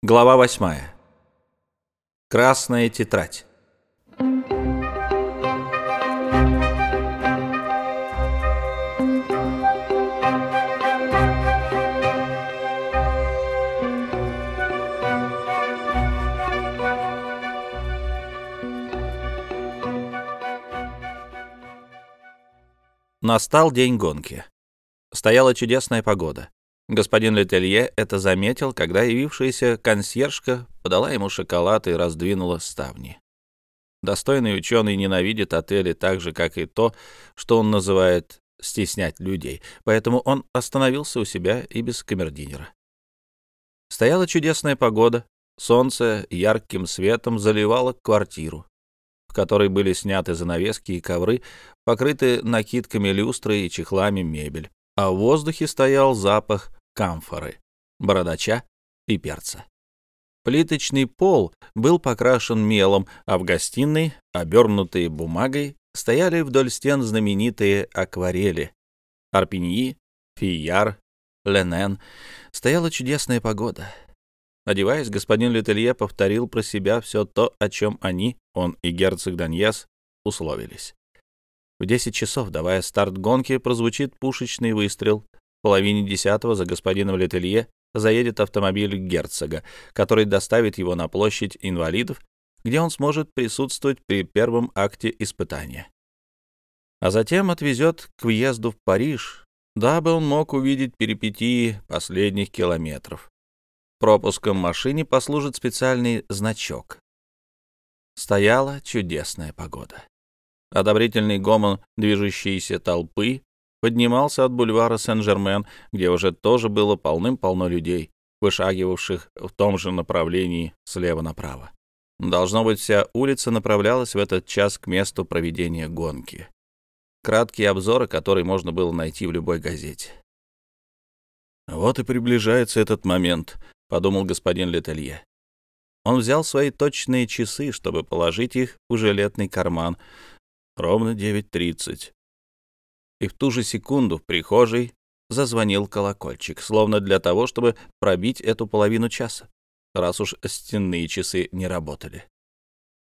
Глава восьмая. Красная тетрадь. Настал день гонки. Стояла чудесная погода. Господин Летелье это заметил, когда явившаяся консьержка подала ему шоколад и раздвинула ставни. Достойный ученый ненавидит отели так же, как и то, что он называет «стеснять людей», поэтому он остановился у себя и без камердинера. Стояла чудесная погода, солнце ярким светом заливало квартиру, в которой были сняты занавески и ковры, покрыты накидками люстры и чехлами мебель, а в воздухе стоял запах камфоры, бородача и перца. Плиточный пол был покрашен мелом, а в гостиной, обернутые бумагой, стояли вдоль стен знаменитые акварели. Арпиньи, Фияр, Ленен. Стояла чудесная погода. Одеваясь, господин Летелье повторил про себя все то, о чем они, он и герцог Даньес, условились. В десять часов, давая старт гонки, прозвучит пушечный выстрел, в половине десятого за господином Летелье заедет автомобиль герцога, который доставит его на площадь инвалидов, где он сможет присутствовать при первом акте испытания. А затем отвезет к въезду в Париж, дабы он мог увидеть перипетии последних километров. Пропуском машине послужит специальный значок. Стояла чудесная погода. Одобрительный гомон движущейся толпы поднимался от бульвара Сен-Жермен, где уже тоже было полным-полно людей, вышагивавших в том же направлении слева направо. Должно быть, вся улица направлялась в этот час к месту проведения гонки. Краткие обзоры, которые можно было найти в любой газете. «Вот и приближается этот момент», — подумал господин Летелье. Он взял свои точные часы, чтобы положить их в жилетный карман. Ровно 9.30 и в ту же секунду в прихожей зазвонил колокольчик, словно для того, чтобы пробить эту половину часа, раз уж стенные часы не работали.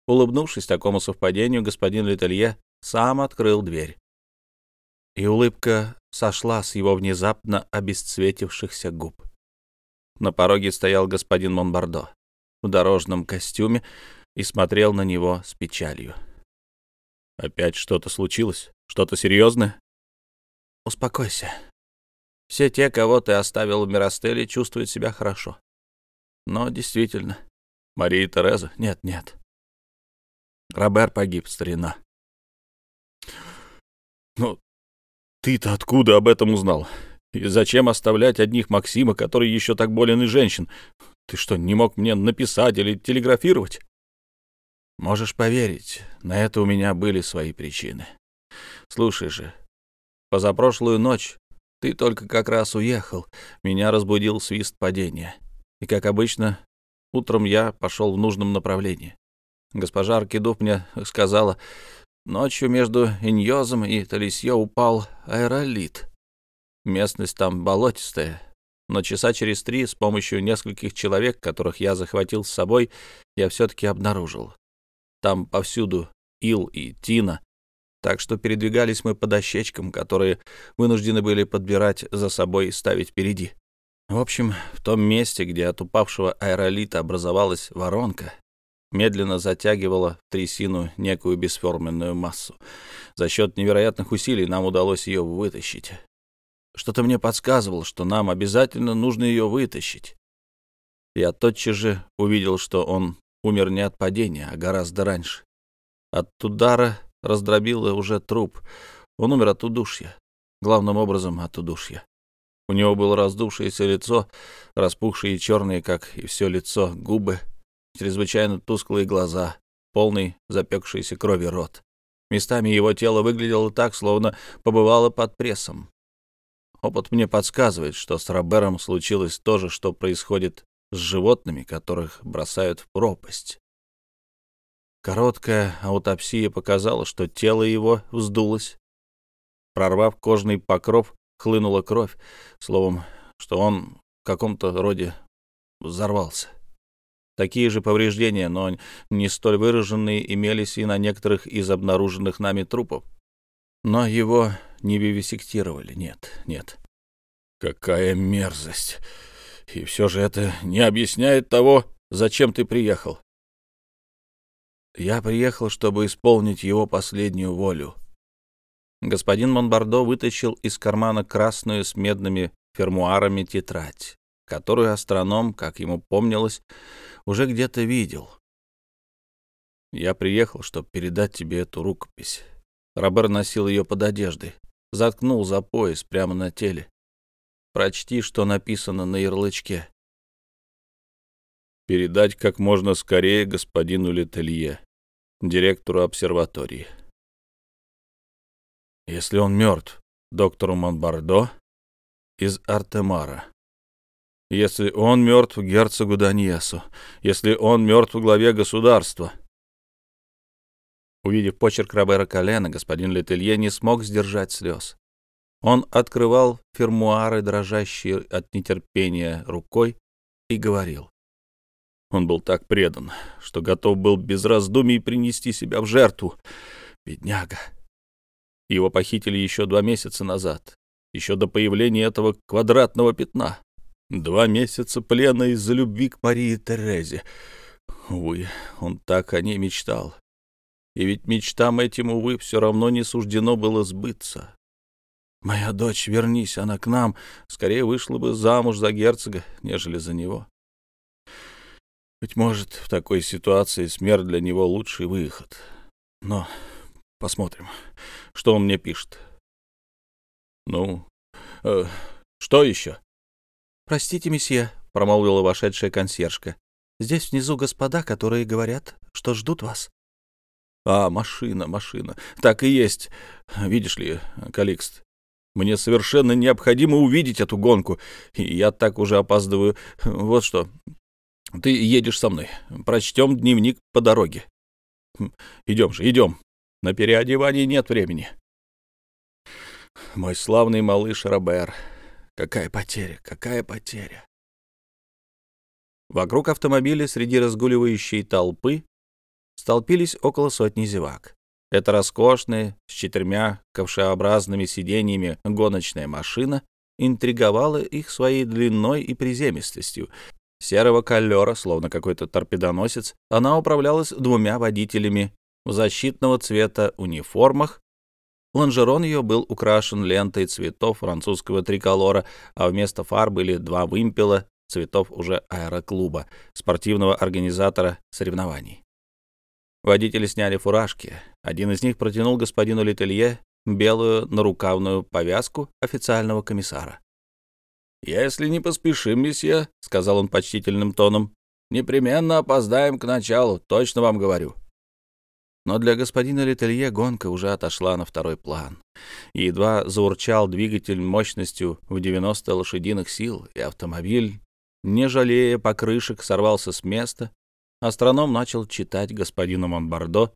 Улыбнувшись такому совпадению, господин Летелье сам открыл дверь. И улыбка сошла с его внезапно обесцветившихся губ. На пороге стоял господин Монбардо в дорожном костюме и смотрел на него с печалью. «Опять что-то случилось? Что-то серьезное?» Успокойся. Все те, кого ты оставил в Миростеле, чувствуют себя хорошо. Но действительно, Мария Тереза... Нет, нет. Робер погиб, старина. Ну, ты-то откуда об этом узнал? И зачем оставлять одних Максима, который еще так болен и женщин? Ты что, не мог мне написать или телеграфировать? Можешь поверить, на это у меня были свои причины. Слушай же, Позапрошлую ночь ты только как раз уехал. Меня разбудил свист падения. И, как обычно, утром я пошел в нужном направлении. Госпожа Аркидув мне сказала, ночью между Иньозом и Талисье упал аэролит. Местность там болотистая, но часа через три с помощью нескольких человек, которых я захватил с собой, я все-таки обнаружил. Там повсюду ил и тина, так что передвигались мы по дощечкам, которые вынуждены были подбирать за собой и ставить впереди. В общем, в том месте, где от упавшего аэролита образовалась воронка, медленно затягивала в трясину некую бесформенную массу. За счет невероятных усилий нам удалось ее вытащить. Что-то мне подсказывало, что нам обязательно нужно ее вытащить. Я тотчас же увидел, что он умер не от падения, а гораздо раньше. От удара раздробило уже труп. Он умер от удушья. Главным образом от удушья. У него было раздувшееся лицо, распухшие черные, как и все лицо, губы, чрезвычайно тусклые глаза, полный запекшийся крови рот. Местами его тело выглядело так, словно побывало под прессом. Опыт мне подсказывает, что с Робером случилось то же, что происходит с животными, которых бросают в пропасть. Короткая аутопсия показала, что тело его вздулось. Прорвав кожный покров, хлынула кровь, словом, что он в каком-то роде взорвался. Такие же повреждения, но не столь выраженные, имелись и на некоторых из обнаруженных нами трупов. Но его не вивисектировали, нет, нет. Какая мерзость! И все же это не объясняет того, зачем ты приехал. Я приехал, чтобы исполнить его последнюю волю. Господин Монбардо вытащил из кармана красную с медными фермуарами тетрадь, которую астроном, как ему помнилось, уже где-то видел. Я приехал, чтобы передать тебе эту рукопись. Робер носил ее под одеждой, заткнул за пояс прямо на теле. Прочти, что написано на ярлычке. Передать как можно скорее господину Летелье, директору обсерватории. Если он мертв, доктору Монбардо из Артемара. Если он мертв герцогу Даньесу, если он мертв главе государства. Увидев почерк Робера Колена, господин Летелье не смог сдержать слез. Он открывал фермуары, дрожащие от нетерпения рукой, и говорил. Он был так предан, что готов был без раздумий принести себя в жертву. Бедняга. Его похитили еще два месяца назад, еще до появления этого квадратного пятна. Два месяца плена из-за любви к Марии Терезе. Увы, он так о ней мечтал. И ведь мечтам этим, увы, все равно не суждено было сбыться. Моя дочь, вернись она к нам, скорее вышла бы замуж за герцога, нежели за него. Быть может, в такой ситуации смерть для него лучший выход. Но посмотрим, что он мне пишет. Ну, э, что еще? «Простите, месье», — промолвила вошедшая консьержка. «Здесь внизу господа, которые говорят, что ждут вас». «А, машина, машина. Так и есть. Видишь ли, Каликст, мне совершенно необходимо увидеть эту гонку, и я так уже опаздываю. Вот что. Ты едешь со мной. Прочтем дневник по дороге. Идем же, идем. На переодевание нет времени». Мой славный малыш Робер. Какая потеря, какая потеря. Вокруг автомобиля среди разгуливающей толпы столпились около сотни зевак. Это роскошная, с четырьмя ковшеобразными сиденьями гоночная машина интриговала их своей длиной и приземистостью. Серого колера, словно какой-то торпедоносец, она управлялась двумя водителями в защитного цвета униформах Лонжерон ее был украшен лентой цветов французского триколора, а вместо фар были два вымпела цветов уже аэроклуба, спортивного организатора соревнований. Водители сняли фуражки. Один из них протянул господину Летелье белую нарукавную повязку официального комиссара. «Если не поспешим, месье», — сказал он почтительным тоном, — «непременно опоздаем к началу, точно вам говорю». Но для господина Летелье гонка уже отошла на второй план. Едва заурчал двигатель мощностью в 90 лошадиных сил, и автомобиль, не жалея покрышек, сорвался с места, астроном начал читать господину Монбардо,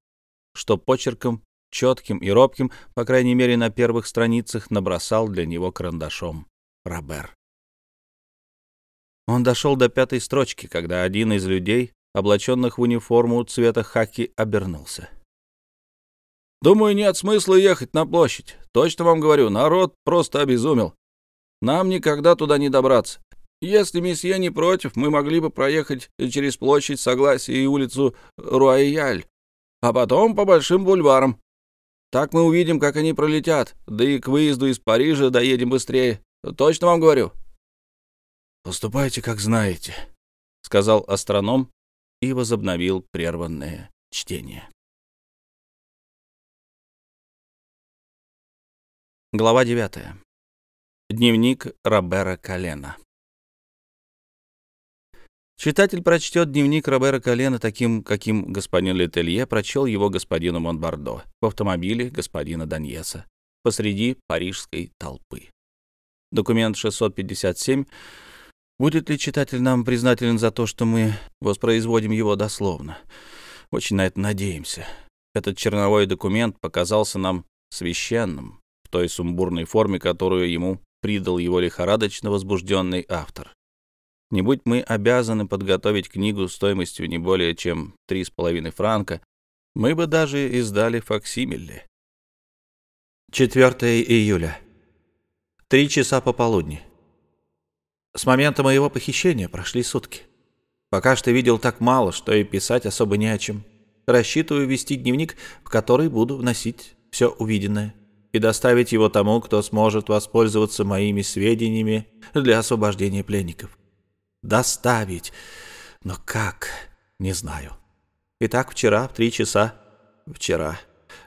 что почерком, четким и робким, по крайней мере на первых страницах, набросал для него карандашом Робер. Он дошел до пятой строчки, когда один из людей, облаченных в униформу цвета хаки, обернулся. Думаю, нет смысла ехать на площадь. Точно вам говорю, народ просто обезумел. Нам никогда туда не добраться. Если месье не против, мы могли бы проехать через площадь Согласия и улицу Руайяль, а потом по большим бульварам. Так мы увидим, как они пролетят, да и к выезду из Парижа доедем быстрее. Точно вам говорю. «Поступайте, как знаете», — сказал астроном и возобновил прерванное чтение. Глава 9. Дневник Робера Калена. Читатель прочтет дневник Робера Калена таким, каким господин Летелье прочел его господину Монбардо в автомобиле господина Даньеса посреди парижской толпы. Документ 657. Будет ли читатель нам признателен за то, что мы воспроизводим его дословно? Очень на это надеемся. Этот черновой документ показался нам священным, той сумбурной форме, которую ему придал его лихорадочно возбужденный автор. Не будь мы обязаны подготовить книгу стоимостью не более чем три с половиной франка, мы бы даже издали факсимиле. 4 июля. Три часа пополудни. С момента моего похищения прошли сутки. Пока что видел так мало, что и писать особо не о чем. Рассчитываю вести дневник, в который буду вносить все увиденное и доставить его тому, кто сможет воспользоваться моими сведениями для освобождения пленников доставить. Но как? Не знаю. Итак, вчера в три часа... Вчера.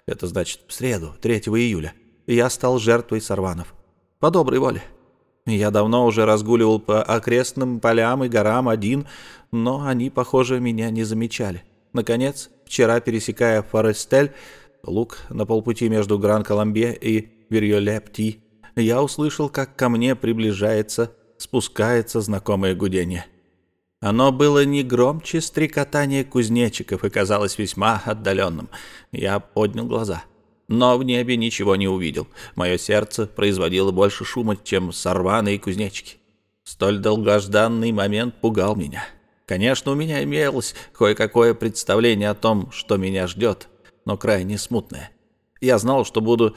Это значит в среду, 3 июля. Я стал жертвой сорванов. По доброй воле. Я давно уже разгуливал по окрестным полям и горам один, но они, похоже, меня не замечали. Наконец, вчера, пересекая Форестель, луг на полпути между Гран-Коломбе и Верьолепти, я услышал, как ко мне приближается спускается знакомое гудение. Оно было не громче стрекотания кузнечиков и казалось весьма отдаленным. Я поднял глаза, но в небе ничего не увидел. Мое сердце производило больше шума, чем сорваные кузнечики. Столь долгожданный момент пугал меня. Конечно, у меня имелось кое-какое представление о том, что меня ждет, но крайне смутное. Я знал, что буду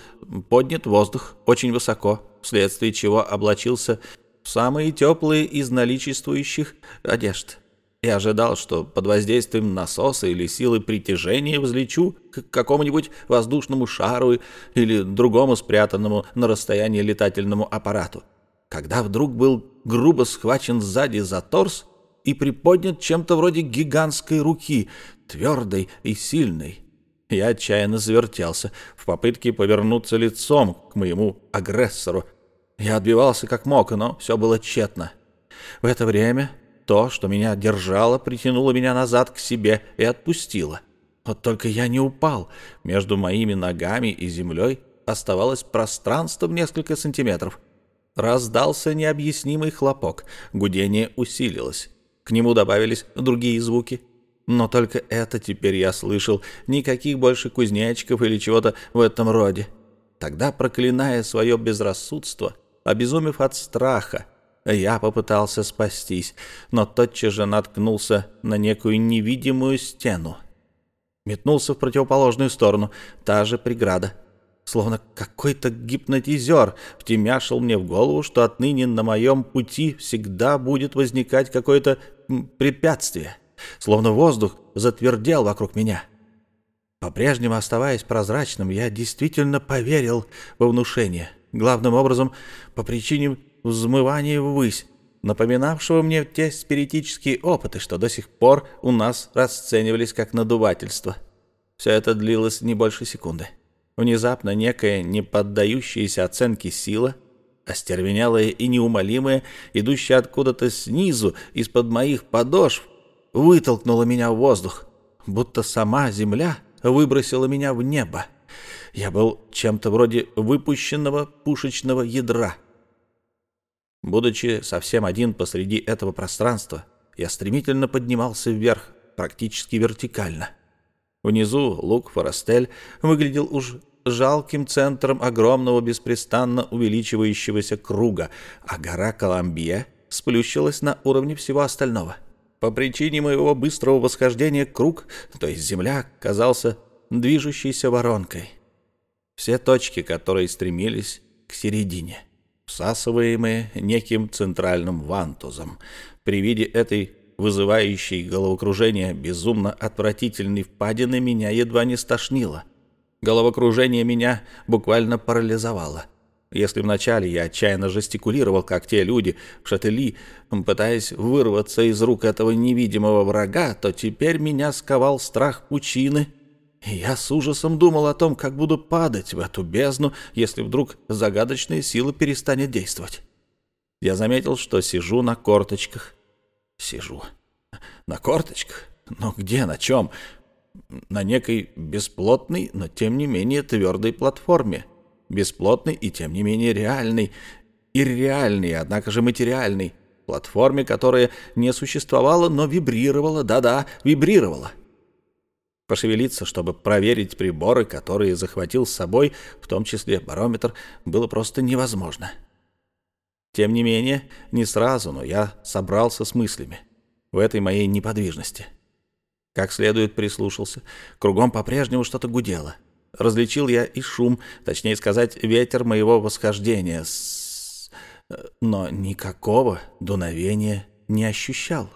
поднят в воздух очень высоко, вследствие чего облачился самые теплые из наличествующих одежд. Я ожидал, что под воздействием насоса или силы притяжения взлечу к какому-нибудь воздушному шару или другому спрятанному на расстоянии летательному аппарату. Когда вдруг был грубо схвачен сзади за торс и приподнят чем-то вроде гигантской руки, твердой и сильной. Я отчаянно завертелся в попытке повернуться лицом к моему агрессору, я отбивался как мог, но все было тщетно. В это время то, что меня держало, притянуло меня назад к себе и отпустило. Вот только я не упал. Между моими ногами и землей оставалось пространство в несколько сантиметров. Раздался необъяснимый хлопок. Гудение усилилось. К нему добавились другие звуки. Но только это теперь я слышал. Никаких больше кузнечиков или чего-то в этом роде. Тогда, проклиная свое безрассудство, Обезумев от страха, я попытался спастись, но тотчас же наткнулся на некую невидимую стену. Метнулся в противоположную сторону, та же преграда. Словно какой-то гипнотизер втемяшил мне в голову, что отныне на моем пути всегда будет возникать какое-то препятствие. Словно воздух затвердел вокруг меня. По-прежнему оставаясь прозрачным, я действительно поверил во внушение — главным образом по причине взмывания ввысь, напоминавшего мне те спиритические опыты, что до сих пор у нас расценивались как надувательство. Все это длилось не больше секунды. Внезапно некая неподдающаяся оценке сила, остервенелая и неумолимая, идущая откуда-то снизу, из-под моих подошв, вытолкнула меня в воздух, будто сама земля выбросила меня в небо. Я был чем-то вроде выпущенного пушечного ядра. Будучи совсем один посреди этого пространства, я стремительно поднимался вверх, практически вертикально. Внизу луг Форостель выглядел уж жалким центром огромного беспрестанно увеличивающегося круга, а гора Коломбия сплющилась на уровне всего остального. По причине моего быстрого восхождения круг, то есть земля, казался движущейся воронкой все точки, которые стремились к середине, всасываемые неким центральным вантузом. При виде этой вызывающей головокружение безумно отвратительной впадины меня едва не стошнило. Головокружение меня буквально парализовало. Если вначале я отчаянно жестикулировал, как те люди в шатели, пытаясь вырваться из рук этого невидимого врага, то теперь меня сковал страх пучины — я с ужасом думал о том, как буду падать в эту бездну, если вдруг загадочная сила перестанет действовать. Я заметил, что сижу на корточках. Сижу. На корточках? Но где, на чем? На некой бесплотной, но тем не менее твердой платформе. Бесплотной и тем не менее реальной. Ирреальной, однако же материальной. Платформе, которая не существовала, но вибрировала, да-да, вибрировала. Пошевелиться, чтобы проверить приборы, которые захватил с собой, в том числе барометр, было просто невозможно. Тем не менее, не сразу, но я собрался с мыслями в этой моей неподвижности. Как следует прислушался. Кругом по-прежнему что-то гудело. Различил я и шум, точнее сказать, ветер моего восхождения, с... но никакого дуновения не ощущал.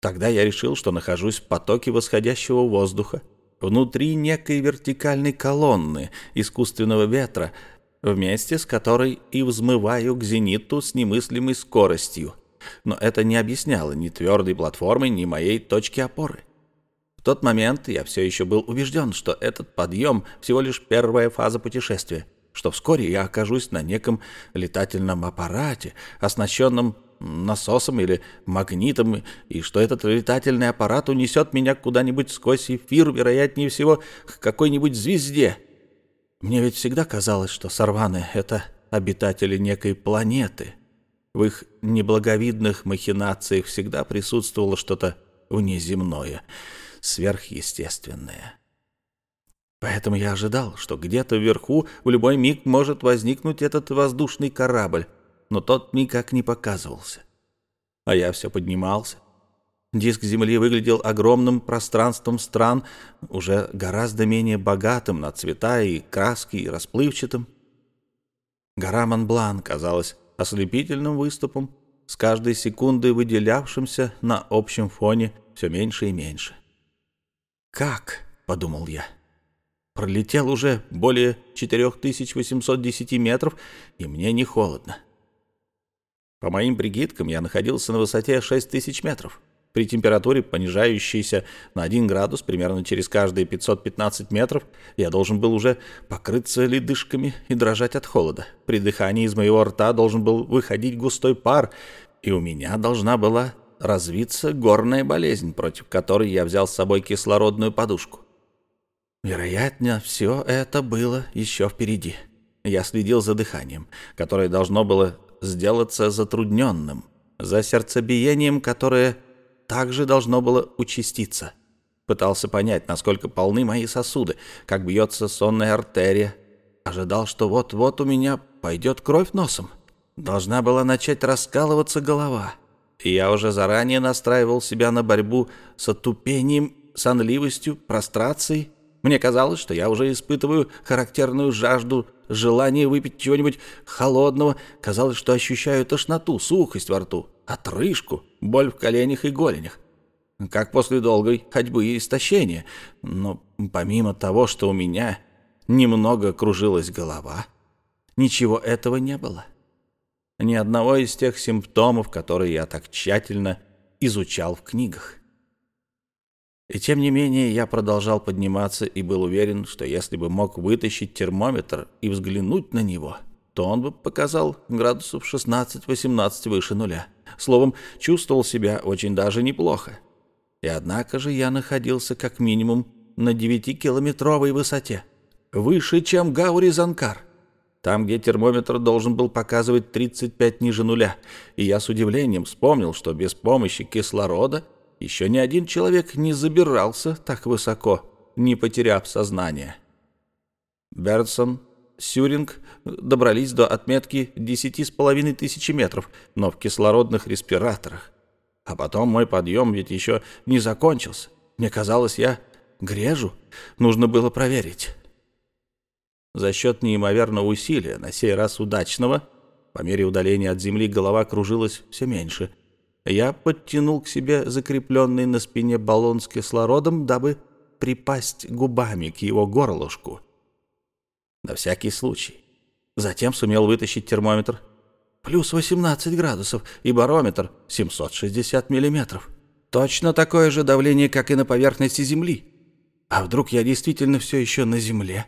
Тогда я решил, что нахожусь в потоке восходящего воздуха, внутри некой вертикальной колонны искусственного ветра, вместе с которой и взмываю к зениту с немыслимой скоростью. Но это не объясняло ни твердой платформы, ни моей точки опоры. В тот момент я все еще был убежден, что этот подъем всего лишь первая фаза путешествия, что вскоре я окажусь на неком летательном аппарате, оснащенном насосом или магнитом, и что этот летательный аппарат унесет меня куда-нибудь сквозь эфир, вероятнее всего, к какой-нибудь звезде. Мне ведь всегда казалось, что сорваны — это обитатели некой планеты. В их неблаговидных махинациях всегда присутствовало что-то внеземное, сверхъестественное. Поэтому я ожидал, что где-то вверху в любой миг может возникнуть этот воздушный корабль, но тот никак не показывался. А я все поднимался. Диск Земли выглядел огромным пространством стран, уже гораздо менее богатым на цвета и краски и расплывчатым. Гора Монблан казалась ослепительным выступом, с каждой секундой выделявшимся на общем фоне все меньше и меньше. «Как?» — подумал я. Пролетел уже более 4810 метров, и мне не холодно. По моим прикидкам, я находился на высоте 6000 метров. При температуре, понижающейся на 1 градус примерно через каждые 515 метров, я должен был уже покрыться ледышками и дрожать от холода. При дыхании из моего рта должен был выходить густой пар, и у меня должна была развиться горная болезнь, против которой я взял с собой кислородную подушку. Вероятно, все это было еще впереди. Я следил за дыханием, которое должно было сделаться затрудненным, за сердцебиением, которое также должно было участиться. Пытался понять, насколько полны мои сосуды, как бьется сонная артерия. Ожидал, что вот-вот у меня пойдет кровь носом. Должна была начать раскалываться голова. Я уже заранее настраивал себя на борьбу с отупением, сонливостью, прострацией. Мне казалось, что я уже испытываю характерную жажду желание выпить чего-нибудь холодного. Казалось, что ощущаю тошноту, сухость во рту, отрыжку, боль в коленях и голенях. Как после долгой ходьбы и истощения. Но помимо того, что у меня немного кружилась голова, ничего этого не было. Ни одного из тех симптомов, которые я так тщательно изучал в книгах. И тем не менее я продолжал подниматься и был уверен, что если бы мог вытащить термометр и взглянуть на него, то он бы показал градусов 16-18 выше нуля. Словом, чувствовал себя очень даже неплохо. И однако же я находился как минимум на 9-километровой высоте, выше, чем Гаури-Занкар, там, где термометр должен был показывать 35 ниже нуля, и я с удивлением вспомнил, что без помощи кислорода – еще ни один человек не забирался так высоко, не потеряв сознание. Бердсон, Сюринг добрались до отметки десяти с половиной тысячи метров, но в кислородных респираторах. А потом мой подъем ведь еще не закончился. Мне казалось, я грежу. Нужно было проверить. За счет неимоверного усилия, на сей раз удачного, по мере удаления от земли голова кружилась все меньше — я подтянул к себе закрепленный на спине баллон с кислородом, дабы припасть губами к его горлышку. На всякий случай. Затем сумел вытащить термометр. Плюс 18 градусов и барометр 760 миллиметров. Точно такое же давление, как и на поверхности Земли. А вдруг я действительно все еще на Земле?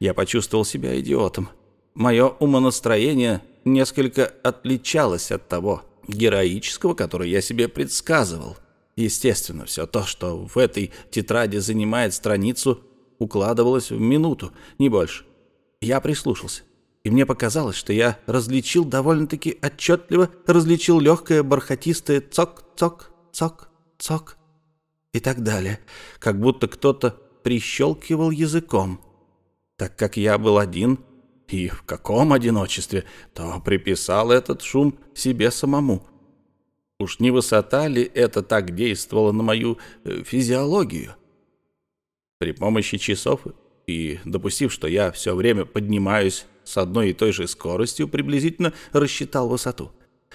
Я почувствовал себя идиотом. Мое умонастроение несколько отличалось от того, героического, который я себе предсказывал. Естественно, все то, что в этой тетради занимает страницу, укладывалось в минуту, не больше. Я прислушался, и мне показалось, что я различил довольно-таки отчетливо, различил легкое бархатистое цок-цок, цок-цок и так далее, как будто кто-то прищелкивал языком. Так как я был один, и в каком одиночестве, то приписал этот шум себе самому. Уж не высота ли это так действовало на мою э, физиологию? При помощи часов и допустив, что я все время поднимаюсь с одной и той же скоростью, приблизительно рассчитал высоту.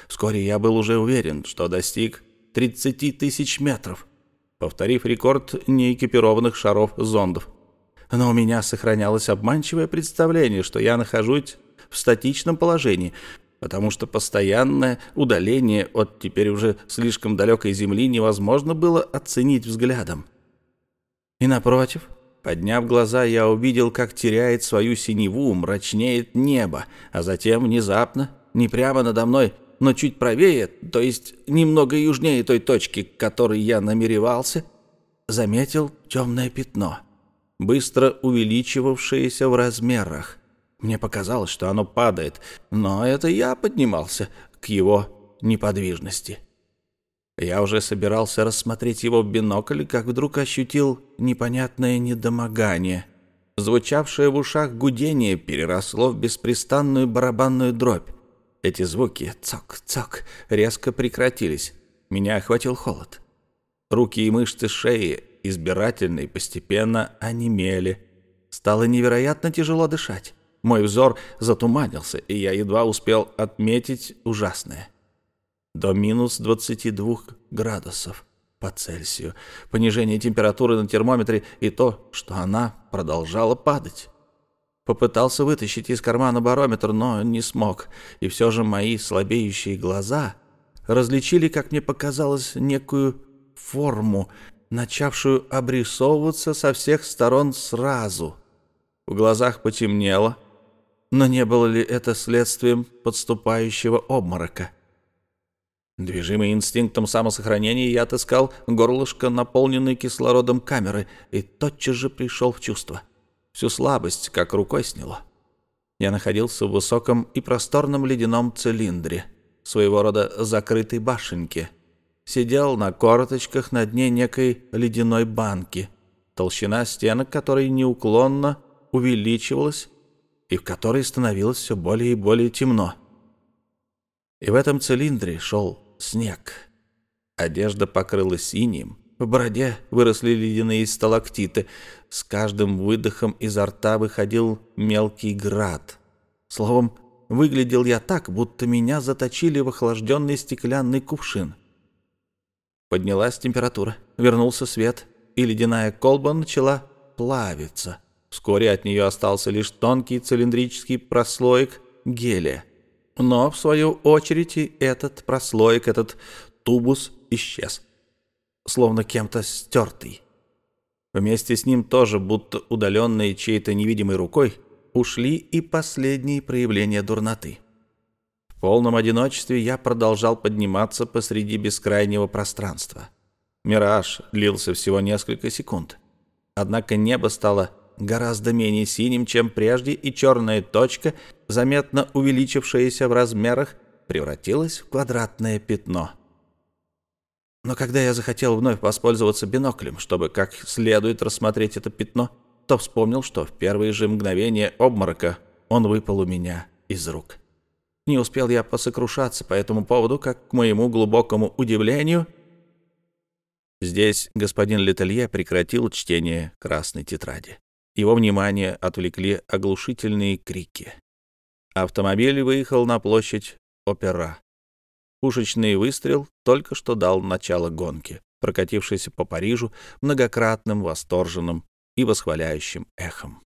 Вскоре я был уже уверен, что достиг 30 тысяч метров, повторив рекорд неэкипированных шаров зондов. Но у меня сохранялось обманчивое представление, что я нахожусь в статичном положении, потому что постоянное удаление от теперь уже слишком далекой Земли невозможно было оценить взглядом. И напротив, подняв глаза, я увидел, как теряет свою синеву, мрачнеет небо, а затем внезапно, не прямо надо мной, но чуть правее, то есть немного южнее той точки, к которой я намеревался, заметил темное пятно — быстро увеличивавшееся в размерах. Мне показалось, что оно падает, но это я поднимался к его неподвижности. Я уже собирался рассмотреть его в бинокль, как вдруг ощутил непонятное недомогание. Звучавшее в ушах гудение переросло в беспрестанную барабанную дробь. Эти звуки «цок-цок» резко прекратились. Меня охватил холод. Руки и мышцы шеи избирательно и постепенно онемели. Стало невероятно тяжело дышать. Мой взор затуманился, и я едва успел отметить ужасное. До минус 22 градусов по Цельсию. Понижение температуры на термометре и то, что она продолжала падать. Попытался вытащить из кармана барометр, но не смог, и все же мои слабеющие глаза различили, как мне показалось, некую форму, начавшую обрисовываться со всех сторон сразу. В глазах потемнело, но не было ли это следствием подступающего обморока? Движимый инстинктом самосохранения, я отыскал горлышко, наполненное кислородом камеры, и тотчас же пришел в чувство. Всю слабость как рукой сняло. Я находился в высоком и просторном ледяном цилиндре, своего рода закрытой башенке — сидел на корточках на дне некой ледяной банки, толщина стенок которой неуклонно увеличивалась и в которой становилось все более и более темно. И в этом цилиндре шел снег. Одежда покрылась синим, в бороде выросли ледяные сталактиты, с каждым выдохом изо рта выходил мелкий град. Словом, выглядел я так, будто меня заточили в охлажденный стеклянный кувшин — Поднялась температура, вернулся свет, и ледяная колба начала плавиться. Вскоре от нее остался лишь тонкий цилиндрический прослоек гелия. Но, в свою очередь, и этот прослоек, этот тубус исчез, словно кем-то стертый. Вместе с ним тоже, будто удаленные чьей-то невидимой рукой, ушли и последние проявления дурноты полном одиночестве я продолжал подниматься посреди бескрайнего пространства. Мираж длился всего несколько секунд. Однако небо стало гораздо менее синим, чем прежде, и черная точка, заметно увеличившаяся в размерах, превратилась в квадратное пятно. Но когда я захотел вновь воспользоваться биноклем, чтобы как следует рассмотреть это пятно, то вспомнил, что в первые же мгновения обморока он выпал у меня из рук. Не успел я посокрушаться по этому поводу, как, к моему глубокому удивлению... Здесь господин Летелье прекратил чтение красной тетради. Его внимание отвлекли оглушительные крики. Автомобиль выехал на площадь Опера. Пушечный выстрел только что дал начало гонке, прокатившейся по Парижу многократным восторженным и восхваляющим эхом.